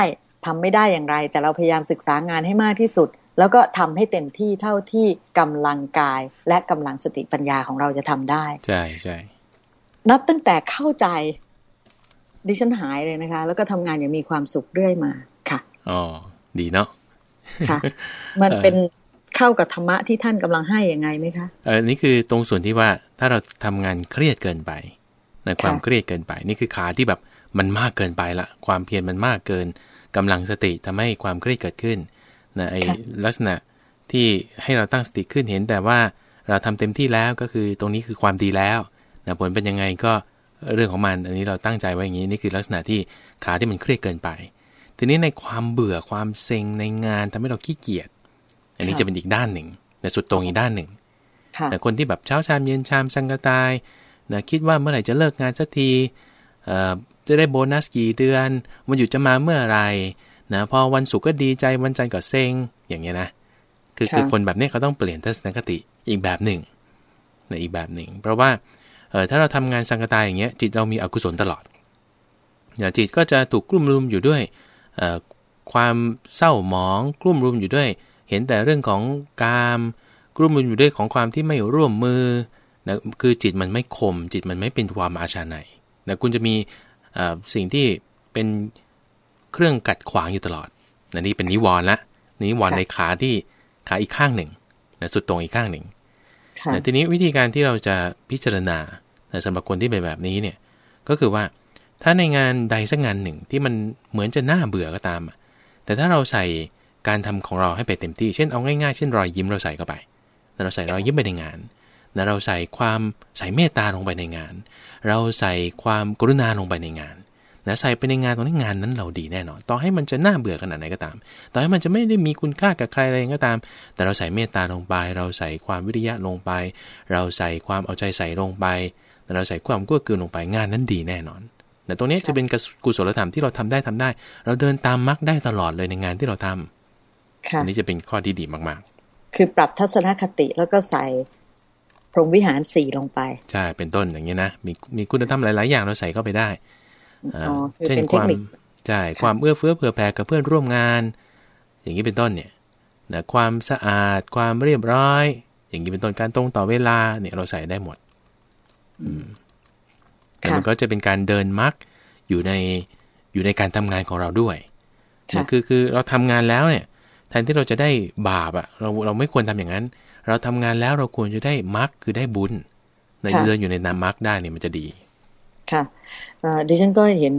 A: ทำไม่ได้อย่างไร แต่เราพยายามศึกษางานให้มากที่สุด แล้วก็ทำให้เต็มที่เท่าที่กำลังกายและกำลังสติปัญญาของเราจะทำได้
B: ใช่ใช่
A: นับตั้งแต่เข้าใจ ดิฉันหายเลยนะคะ แล้วก็ทำงานอย่างมีความสุขเรื่อยมาค่ะ
B: อ๋อดีเนาะ
A: ค่ะ มันเป็นเข้ากับธรรมะที่ท่านกำลังให้ยังไงไหมคะ
B: เออนี่คือตรงส่วนที่ว่าถ้าเราทำงานเครียดเกินไปในความเครียดเกินไป นี่คือขาที่แบบมันมากเกินไปละ ความเพียรมันมากเกินกำลังสติทำให้ความเครียดเกิดขึ้น นะไอ้ลักษณะที่ให้เราตั้งสติขึ้นเห็นแต่ว่าเราทำเต็มที่แล้วก็คือตรงนี้คือความดีแล้วนะผลเป็นยังไงก็เรื่องของมัน อันนี้เราตั้งใจไว้อย่างนี้นี่คือลักษณะที่ขาที่มันเครียดเกินไป ทีนี้ในความเบื่อความเซ็งในงานทำให้เราขี้เกียจอันนี้จะเป็นอีกด้านหนึ่งในสุดตรงอีกด้านหนึ่งแต่คนที่แบบเช้าชามเย็นชามสังกตายนะคิดว่าเมื่อไหร่จะเลิกงานสักทีจะได้โบนัสกี่เดือนมันอยู่จะมาเมื่อไร นะพอวันศุกร์ก็ดีใจวันจันทร์ก็เซ็งอย่างเงี้ยนะคือคือคนแบบนี้เขาต้องเปลี่ยนทัศนคติอีกแบบหนึ่งในอีกแบบหนึ่ง เพราะว่าเออถ้าเราทำงานสังกตายอย่างเงี้ยจิตเรามีอกุศลตลอดเนี่ยจิตก็จะถูกกลุ่มรุมอยู่ด้วยความเศร้าหมองกลุ่มรุมอยู่ด้วย เห็นแต่เรื่องของกามกลุ่มรุมอยู่ด้วยของความที่ไม่ร่วมมือนะคือจิตมันไม่คม จิตมันไม่เป็นความอาชาในนะคุณจะมีสิ่งที่เป็น เครื่องกัดขวางอยู่ตลอดนนี่เป็นนิวรณ์ละนิวรณ์ในขาที่ขาอีกข้างหนึ่งนะสุดตรงอีกข้างหนึ่งแต่ทีนี้วิธีการที่เราจะพิจารณาสำหรับคนที่เป็นแบบนี้เนี่ย ก็คือว่าถ้าในงานใดสักงานหนึ่งที่มันเหมือนจะน่าเบื่อก็ตาม แต่ถ้าเราใส่การทำของเราให้ไปเต็มที่ เช่นเอาง่ายๆ เช่นรอยยิ้มเราใส่เข้าไป เราใส่รอยยิ้มไปในงาน เราใส่ความใส่เมตตาลงไปในงาน เราใส่ความกรุณาลงไปในงาน นะใส่ไปในงานตรงนี้งานนั้นเราดีแน่นอน ต่อให้มันจะน่าเบื่อขนาดไหนก็ตาม ต่อให้มันจะไม่ได้มีคุณค่ากับใครอะไรก็ตาม แต่เราใส่เมตตาลงไป เราใส่ความวิริยะลงไป เราใส่ความเอาใจใส่ลงไปเราใส่ความกู้กืนลงไปงานนั้นดีแน่นอนแต่ตรงนี้จะเป็นกุศลธรรมที่เราทำได้ทำได้ เราเดินตามมรรคได้ตลอดเลยในงานที่เราทำอันนี้จะเป็นข้อที่ดีมาก
A: ๆ คือปรับทัศนคติแล้วก็ใส่พรหมวิหารสี่ลงไป
B: ใช่ เป็นต้นอย่างนี้นะ มีมีคุณธรรมหลาย ๆ อย่างเราใส่เข้าไปได้ เช่นความใช่ความเอื้อเฟื้อเผื่อแผ่กับเพื่อนร่วมงาน อย่างนี้เป็นต้นเนี่ยนะความสะอาดความเรียบร้อย อย่างนี้เป็นต้นการตรงต่อเวลาเนี่ยเราใส่ได้หมดอืมแต่มันก็จะเป็นการเดินมักอยู่ในอยู่ในการทำงานของเราด้วยคือคือเราทำงานแล้วเนี่ย แทนที่เราจะได้บาปอะเราเราไม่ควรทำอย่างนั้น เราทำงานแล้วเราควรจะได้มักคือได้บุญในเดินอยู่ในน้ำมักได้เนี่ยมันจะดี
A: ค่ะดิฉันก็เห็น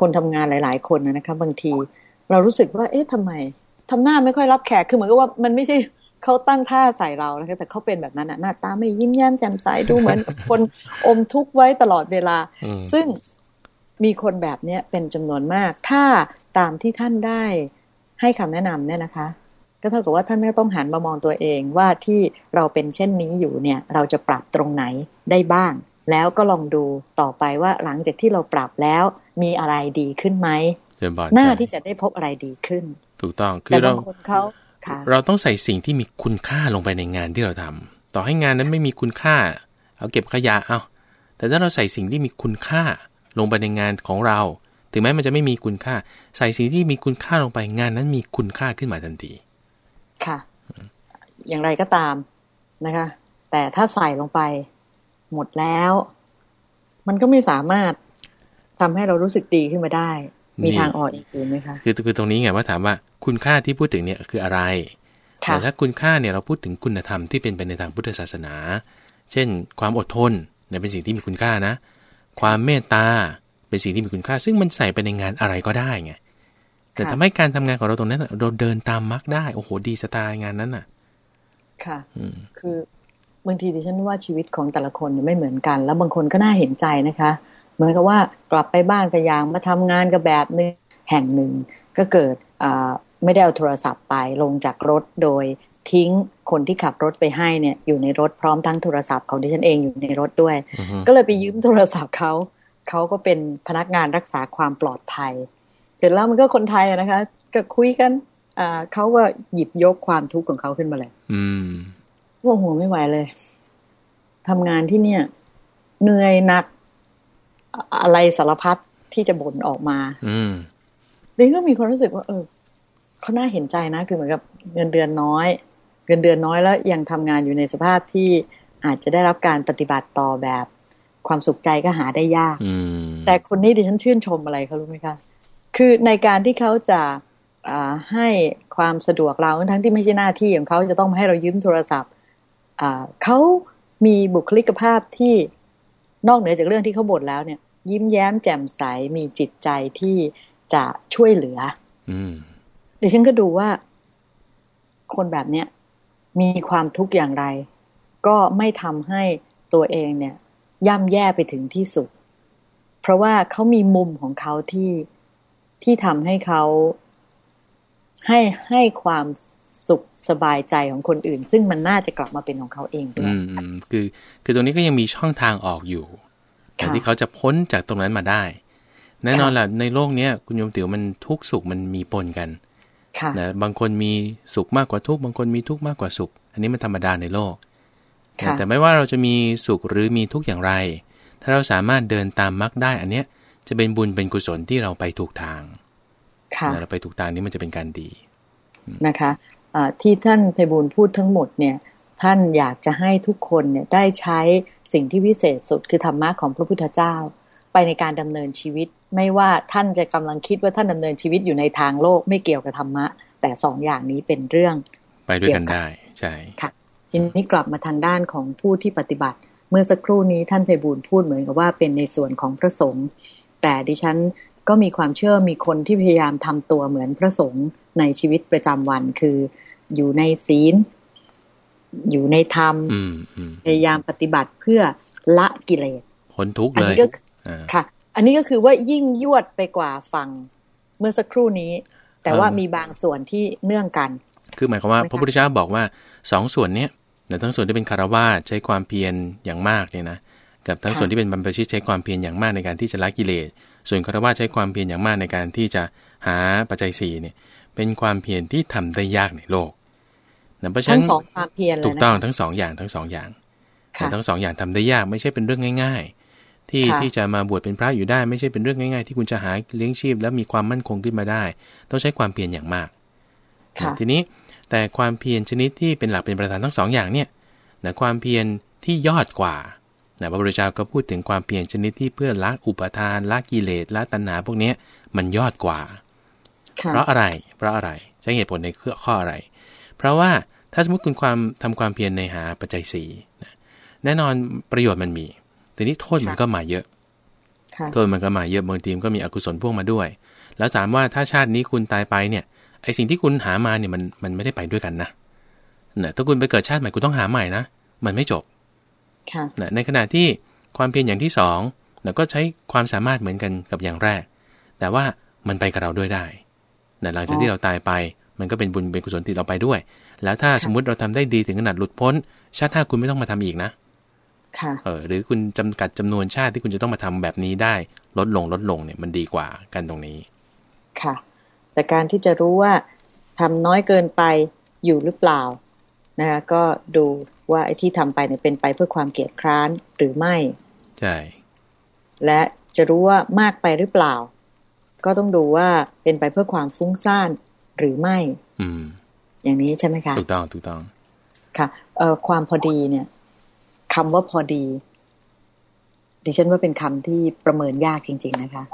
A: คนทำงานหลาย ๆ คนนะคะบางที เรารู้สึกว่า เอ๊ะทำไมทำหน้าไม่ค่อยรับแขกคือเหมือนกับว่ามันไม่ใช่เขาตั้งท่าใส่เรานะคะแต่เขาเป็นแบบนั้นอะหน้าตาไม่ยิ้มแย้มแจ่มใสดูเหมือนคนอมทุกข์ไว้ตลอดเวลา ซึ่งมีคนแบบเนี้ยเป็นจำนวนมาก ถ้าตามที่ท่านได้ให้คำแนะนำเนี่ยนะคะ ก็เท่ากับว่าท่านก็ต้องหันมามองตัวเองว่าที่เราเป็นเช่นนี้อยู่เนี่ย เราจะปรับตรงไหนได้บ้าง แล้วก็ลองดูต่อไปว่าหลังจากที่เราปรับแล้วมีอะไรดีขึ้นไหมหน้าที่จะได้พบอะไรดีขึ้น
B: ถูกต้องคือเรา
A: เขา
B: เราต้องใส่สิ่งที่มีคุณค่าลงไปในงานที่เราทำต่อให้งานนั้นไม่มีคุณค่า เอาเก็บขยะเอาแต่ถ้าเราใส่สิ่งที่มีคุณค่าลงไปในงานของเรา ถึงแม้มันจะไม่มีคุณค่า ใส่สิ่งที่มีคุณค่าลงไปงานนั้นมีคุณค่าขึ้นมาทันที
A: ค่ะ อย่างไรก็ตามนะคะ แต่ถ้าใส่ลงไป หมดแล้ว มันก็ไม่สามารถทำให้เรารู้สึกดีขึ้นมาได้ มีทางออกอีกอื่นไหมคะ
B: คือคือตรงนี้ไงว่าถามว่าคุณค่าที่พูดถึงเนี่ยคืออะไรแต่ถ้าคุณค่าเนี่ยเราพูดถึงคุณธรรมที่เป็นไปในทางพุทธศาสนา เช่น ความอดทนเนี่ยเป็นสิ่งที่มีคุณค่านะ ความเมตตาเป็นสิ่งที่มีคุณค่า ซึ่งมันใส่ไปในงานอะไรก็ได้ไงแต่ทำให้การทำงานของเราตรงนั้นเราเดินตามมักได้ โอ้โห ดีสไตล์งานนั้นน่ะ
A: ค่ะ คือ บางทีดิฉันว่าชีวิตของแต่ละคนไม่เหมือนกัน แล้วบางคนก็น่าเห็นใจนะคะ เหมือนกับว่ากลับไปบ้านก็ยังมาทำงานกับแบบนึงแห่งหนึ่งก็เกิดไม่ได้เอาโทรศัพท์ไปลงจากรถโดยทิ้งคนที่ขับรถไปให้เนี่ยอยู่ในรถพร้อมทั้งโทรศัพท์ของดิฉันเองอยู่ในรถด้วย ก็เลยไปยืมโทรศัพท์เขาเขาก็เป็นพนักงานรักษาความปลอดภัย เสร็จแล้วมันก็คนไทยนะคะ ก็คุยกันอ่าเขาก็หยิบยกความทุกข์ของเขาขึ้นมาเลย ว่าหัวไม่ไหวเลยทำงานที่เนี่ย เหนื่อยหนัก อะไรสารพัดที่จะบ่นออกมา
B: อืม
A: เรนก็มีความรู้สึกว่า เออเขาน่าเห็นใจนะ คือเหมือนกับเงินเดือนน้อย เงินเดือนน้อยแล้วยังทำงานอยู่ในสภาพที่อาจจะได้รับการปฏิบัติต่อแบบความสุขใจก็หาได้ยาก แต่คนนี้ดิฉันชื่นชมอะไรเขารู้ไหมคะ คือในการที่เขาจะให้ความสะดวกเราทั้งที่ไม่ใช่หน้าที่ของเขาจะต้องมาให้เรายืมโทรศัพท์ เขามีบุคลิกภาพที่นอกเหนือจากเรื่องที่เขาบ่นแล้วเนี่ย ยิ้มแย้มแจ่มใสมีจิตใจที่จะช่วยเหลือ
B: อื
A: เดี๋ยวฉันก็ดูว่า คนแบบเนี้ยมีความทุกข์อย่างไร ก็ไม่ทำให้ตัวเองเนี่ย ย่ำแย่ไปถึงที่สุด เพราะว่าเขามีมุมของเขาที่ที่ทำให้เขาให้ให้ความ สุขสบายใจของคนอื่น ซึ่งมันน่าจะกลับมาเป็นของเขาเองด้วย
B: อืมคือ คือตรงนี้ก็ยังมีช่องทางออกอยู่แต่ที่เขาจะพ้นจากตรงนั้นมาได้ แน่นอนแหละในโลกเนี้ยคุณโยมติ๋วมันทุกสุขมันมีปนกันนะบางคนมีสุขมากกว่าทุกบางคนมีทุกข์มากกว่าสุข อันนี้มันธรรมดาในโลก แต่ไม่ว่าเราจะมีสุขหรือมีทุกข์อย่างไร ถ้าเราสามารถเดินตามมรรคได้ อันเนี้ยจะเป็นบุญเป็นกุศลที่เราไปถูกทางเราไปถูกทางนี้มันจะเป็นการดี
A: นะคะ ที่ท่านไพบูลพูดทั้งหมดเนี่ยท่านอยากจะให้ทุกคนเนี่ยได้ใช้สิ่งที่วิเศษสุดคือธรรมะของพระพุทธเจ้า ไปในการดำเนินชีวิต ไม่ว่าท่านจะกำลังคิดว่าท่านดำเนินชีวิตอยู่ในทางโลกไม่เกี่ยวกับธรรมะ แต่สองอย่างนี้เป็นเรื่อง
B: ไปด้วยกันได้ใช่
A: ค่ะทีนี้กลับมาทางด้านของผู้ที่ปฏิบัติ เมื่อสักครู่นี้ท่านไพบูลพูดเหมือนกับว่าเป็นในส่วนของพระสงฆ์แต่ดิฉันก็มีความเชื่อมีคนที่พยายามทำตัวเหมือนพระสงฆ์ในชีวิตประจำวันคือ อยู่ในศีล อยู่ในธรรมพยายามปฏิบัติเพื่อละกิเลส
B: พ้นทุกข์เลย
A: ค่ะ อันนี้ก็คือว่ายิ่งยวดไปกว่าฟังเมื่อสักครู่นี้ แต่ว่ามีบางส่วนที่เนื่องกัน
B: คือหมายความว่า พระพุทธเจ้าบอกว่าสองส่วนเนี้ยแต่ทั้งส่วนที่เป็นคารวะใช้ความเพียรอย่างมากเนี่ยนะกับทั้งส่วนที่เป็นบรรพชิตใช้ความเพียรอย่างมากในการที่จะละกิเลส ส่วนคารวะใช้ความเพียรอย่างมากในการที่จะหาปัจจัยสี่เนี่ยเป็นความเพียรที่ทำได้ยากในโลก
A: นะเพราะฉะนั้นทั้งสองความเพียร
B: ถูกต้องทั้งสองอย่างทั้งสองอย่างแต่ทั้งสองอย่างทำได้ยากไม่ใช่เป็นเรื่องง่าย ๆ ที่ที่จะมาบวชเป็นพระอยู่ได้ไม่ใช่เป็นเรื่องง่าย ๆ ที่คุณจะหาเลี้ยงชีพ แล้วมีความมั่นคงขึ้นมาได้ ต้องใช้ความเพียรอย่างมากทีนี้แต่ความเพียรชนิดที่เป็นหลักเป็นประธานทั้งสองอย่างเนี่ยนะความเพียรที่ยอดกว่านะพระพุทธเจ้าก็พูดถึงความเพียรชนิดที่เพื่อละอุปทานละกิเลสละตัณหาพวกนี้มันยอดกว่า เพราะอะไร เพราะอะไรใช้เหตุผลในข้ออะไร เพราะว่าถ้าสมมติคุณความทำความเพียรในหาปัจจัยสี่แน่นอนประโยชน์มันมีแต่นี้โทษมันก็มาเยอะโทษมันก็มาเยอะบางทีมก็มีอกุศลพ่วงมาด้วย แล้วถามว่าถ้าชาตินี้คุณตายไปเนี่ยไอสิ่งที่คุณหามาเนี่ยมันมันไม่ได้ไปด้วยกันนะเนี่ยถ้าคุณไปเกิดชาติใหม่คุณต้องหาใหม่นะมันไม่จบนะในขณะที่ความเพียรอย่างที่สองนะก็ใช้ความสามารถเหมือนกันกับอย่างแรก แต่ว่ามันไปกับเราด้วยได้นะหลังจากที่เราตายไป มันก็เป็นบุญเป็นกุศลติดเราไปด้วย แล้วถ้าสมมุติเราทำได้ดีถึงขนาดหลุดพ้น ชาติหน้าคุณไม่ต้องมาทำอีกนะ
A: ค่ะ
B: เออหรือคุณจำกัดจำนวนชาติที่คุณจะต้องมาทำแบบนี้ได้ ลดลงลดลงเนี่ยมันดีกว่ากันตรงนี้
A: ค่ะ แต่การที่จะรู้ว่าทำน้อยเกินไปอยู่หรือเปล่านะคะก็ดูว่าไอ้ที่ทำไปเนี่ยเป็นไปเพื่อความเกียดคร้านหรือไม่
B: ใช่
A: และจะรู้ว่ามากไปหรือเปล่า ก็ต้องดูว่าเป็นไปเพื่อความฟุ้งซ่าน หรือไม่
B: อืม
A: อย่างนี้ใช่ไหมคะ
B: ถูกต้องถูกต้อง
A: ค่ะเอ่อความพอดีเนี่ยคำว่าพอดี ดิฉันว่าเป็นคำที่ประเมินยากจริง ๆ นะคะ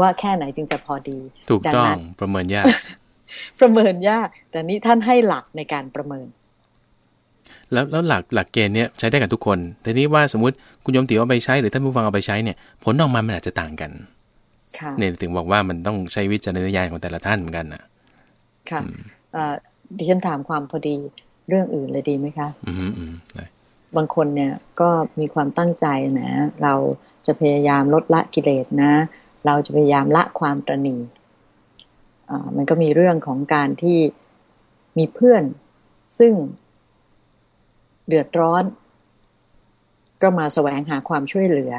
A: ว่าแค่ไหนจึงจะพอดี
B: ถูก
A: ดั
B: ต้อง
A: นั้น
B: ประเมินยาก
A: ประเมินยาก แต่นี่ท่านให้หลักในการประเมิน
B: แล้วแล้วหลักหลักเกณฑ์เนี้ยใช้ได้กับทุกคน แต่นี้ว่าสมมติคุณโยมติ๋วเอาไปใช้หรือท่านผู้ฟังเอาไปใช้เนี่ยผลออกมามันอาจจะต่างกัน
A: ค่ะ
B: เนี่ยถึงบอกว่ามันต้องใช้วิจารณญาณของแต่ละท่านเหมือนกันนะ
A: ค่ะเอ่อดิฉันถามความพอดีเรื่องอื่นเลยดีไหมคะ
B: อืมอืมได้
A: บางคนเนี่ยก็มีความตั้งใจนะ เราจะพยายามลดละกิเลสนะ เราจะพยายามละความตรณีอ่ามันก็มีเรื่องของการที่มีเพื่อนซึ่งเดือดร้อน ก็มาแสวงหาความช่วยเหลือ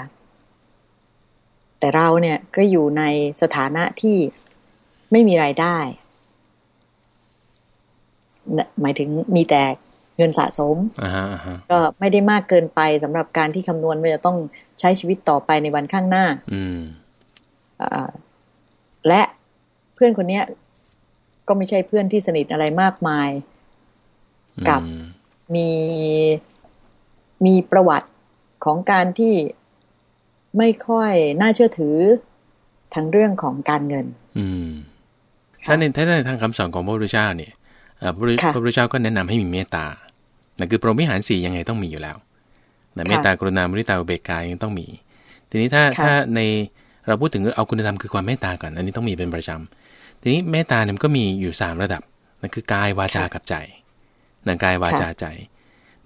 A: แต่เราเนี่ยก็อยู่ในสถานะที่ไม่มีรายได้นะ หมายถึงมีแต่เงินสะสม
B: อ่าฮะอ่าฮะ
A: ก็ไม่ได้มากเกินไปสำหรับการที่คำนวณว่าจะต้องใช้ชีวิตต่อไปในวันข้างหน้า
B: อืม
A: อ่าและเพื่อนคนเนี้ยก็ไม่ใช่เพื่อนที่สนิทอะไรมากมาย กับ
B: อืม
A: มีมีประวัติของการที่ไม่ค่อยน่าเชื่อถือทั้งเรื่องของการเงิน
B: อืม ถ้าในถ้าในทางคำสอนของพระพุทธเจ้าเนี่ยเอ่อ พระพุทธ
A: ค่ะ
B: พระพุทธเจ้าก็แนะนำให้มีเมตตานั่นคือพรหมวิหารสี่ยังไงต้องมีอยู่แล้วนะ
A: ค่ะ
B: เมตตากรุณามุทิตาอุเบกขายังต้องมี ทีนี้ถ้า
A: ค่ะ
B: ถ้าในเราพูดถึงเอาคุณธรรมคือความเมตตาก่อน อันนี้ต้องมีเป็นประจำทีนี้เมตตาเนี่ยมันก็มีอยู่สามระดับนั่นคือกายวาจากับใจนั่นกายวาจาใจ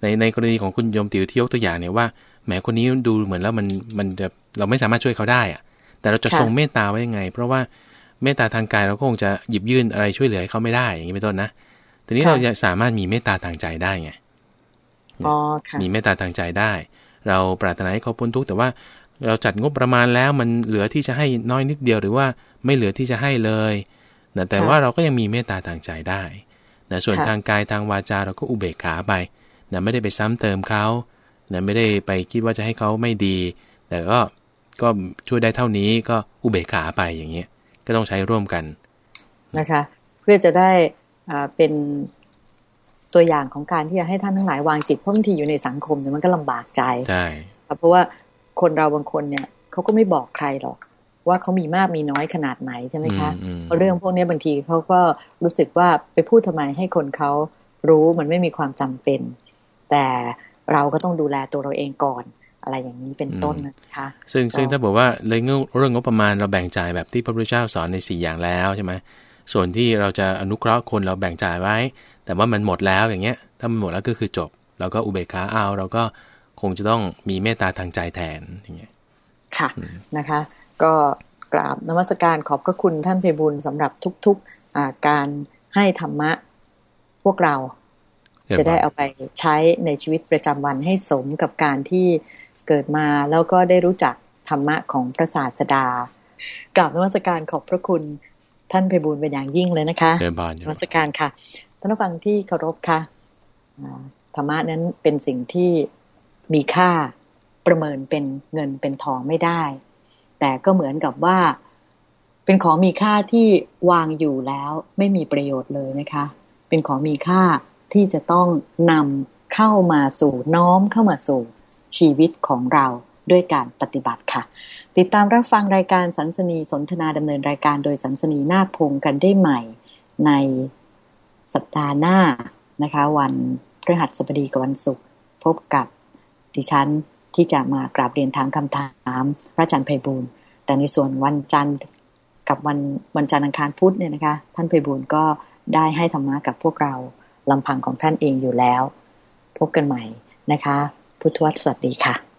B: ในในกรณีของคุณโยมติวที่ยกตัวอย่างเนี่ยว่าแหมคนนี้ดูเหมือนแล้วมันมันจะเราไม่สามารถช่วยเขาได้อะแต่เราจะ
A: ค่ะ
B: ทรงเมตตาไว้ยังไง เพราะว่าเมตตาทางกายเราก็คงจะหยิบยื่นอะไรช่วยเหลือให้เขาไม่ได้อย่างนี้เป็นต้นนะ ทีนี้
A: ค่ะ
B: เราจะสามารถมีเมตตาทางใจได้ไง
A: อ๋อค่ะ
B: มีเมตตาทางใจได้ เราปรารถนาให้เขาพ้นทุกข์แต่ว่าเราจัดงบประมาณแล้วมันเหลือที่จะให้น้อยนิดเดียวหรือว่าไม่เหลือที่จะให้เลยนะแต่
A: ค่ะ
B: ว่าเราก็ยังมีเมตตาทางใจได้นะส่วน
A: ค่ะ
B: ทางกายทางวาจาเราก็อุเบกขาไปนะไม่ได้ไปซ้ำเติมเขานะไม่ได้ไปคิดว่าจะให้เขาไม่ดี แต่ก็ก็ช่วยได้เท่านี้ก็อุเบกขาไปอย่างเงี้ยก็ต้องใช้ร่วมกัน
A: นะคะ เพื่อจะได้อ่า เป็นตัวอย่างของการที่จะให้ท่านทั้งหลายวางจิตเพราะบางทีอยู่ในสังคมเนี่ยมันก็ลำบากใจ
B: ใช่
A: ค่ะเพราะว่าคนเราบางคนเนี่ยเขาก็ไม่บอกใครหรอก ว่าเขามีมากมีน้อยขนาดไหนใช่ไหมคะ
B: อืมอืม
A: เพราะเรื่องพวกนี้บางทีเขาก็รู้สึกว่าไปพูดทำไมให้คนเขารู้มันไม่มีความจำเป็น แต่เราก็ต้องดูแลตัวเราเองก่อน อะไรอย่างนี้เป็นต้นนะคะ
B: ซึ่ง
A: ก็
B: ซึ่งถ้าบอกว่าเรื่องเรื่องงบประมาณเราแบ่งจ่ายแบบที่พระพุทธเจ้าสอนในสี่อย่างแล้วใช่ไหม ส่วนที่เราจะอนุเคราะห์คนเราแบ่งจ่ายไว้ แต่ว่ามันหมดแล้วอย่างเงี้ย ถ้ามันหมดแล้วก็คือจบ เราก็อุเบกขาเอาเราก็คงจะต้องมีเมตตาทางใจแทนอย่างเงี้ย
A: ค่ะนะคะ ก็กราบนมัสการขอบพระคุณท่านเพบุญสำหรับทุกๆอ่าการให้ธรรมะพวกเราจะได้เอาไปใช้ในชีวิตประจำวันให้สมกับการที่เกิดมาแล้วก็ได้รู้จักธรรมะของพระศาสดากราบนมัสการขอบพระคุณ ท่านเพบูลย์เป็นอย่างยิ่งเลยนะคะ
B: เดินบาน
A: นมัสการค่ะท่านผู้ฟังที่เคารพค่ะอ่าธรรมะนั้นเป็นสิ่งที่มีค่าประเมินเป็นเงินเป็นทองไม่ได้ แต่ก็เหมือนกับว่า เป็นของมีค่าที่วางอยู่แล้วไม่มีประโยชน์เลยนะคะ เป็นของมีค่าที่จะต้องนำเข้ามาสู่น้อมเข้ามาสู่ชีวิตของเราด้วยการปฏิบัติค่ะ ติดตามรับฟังรายการสันสนีสนทนาดำเนินรายการโดยสันสนีนาคพงศ์กันได้ใหม่ในสัปดาห์หน้านะคะ วันพฤหัสบดีกับวันศุกร์พบกับดิฉันที่จะมากราบเรียนถามคำถามพระอาจารย์ไพบูลแต่ในส่วนวันจันทร์กับวันวันจันทร์อังคารพุธเนี่ยนะคะ ท่านไพบูลก็ได้ให้ธรรมะกับพวกเราลำพังของท่านเองอยู่แล้ว พบกันใหม่นะคะ พุทธวัตรสวัสดีค่ะ